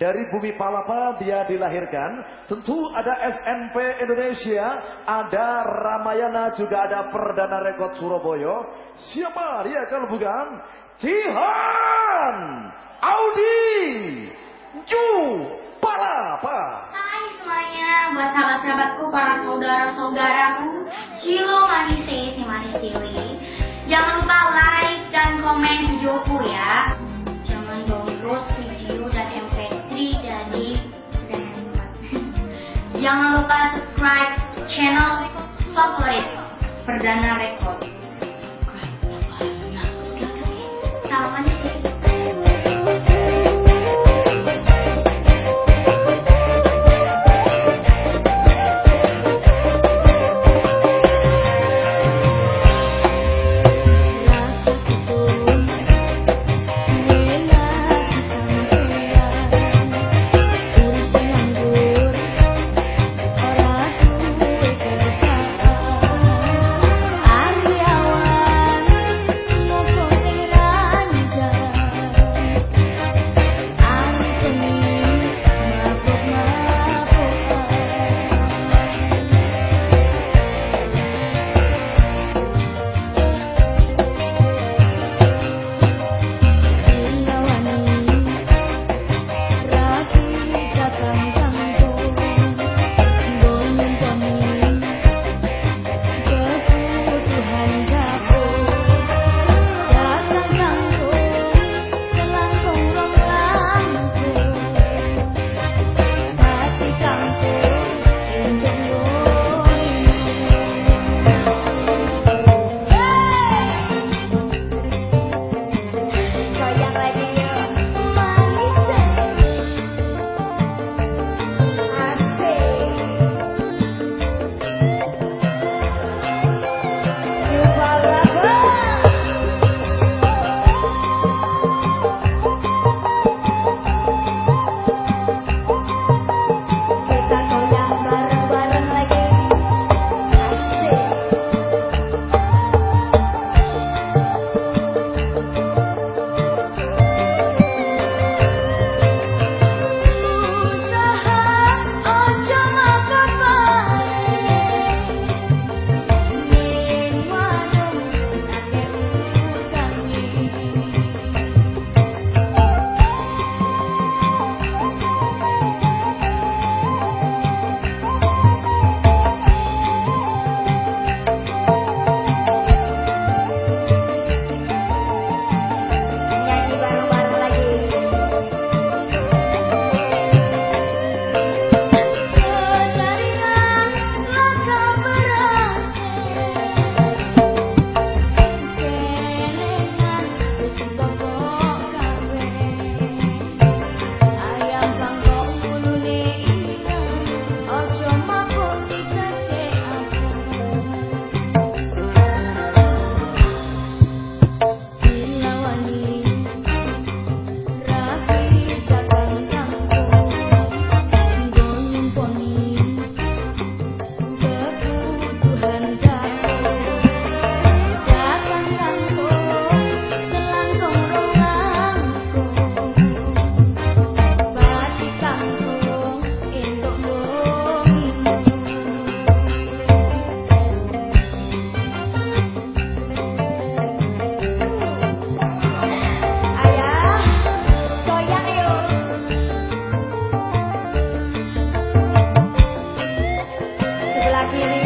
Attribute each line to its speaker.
Speaker 1: Dari bumi Palapa dia dilahirkan. Tentu ada SNP Indonesia, ada Ramayana, juga ada Perdana Rekod Surabaya. Siapa dia kalau bukan? Jihan Audi Ju Palapa.
Speaker 2: Hai semuanya, buat sahabat-sahabatku, para saudara-saudaraku, Cilo Manis si Manis. Jangan lupa like dan komen videoku ya. Jangan lupa subscribe channel favorit Perdana Record. I hear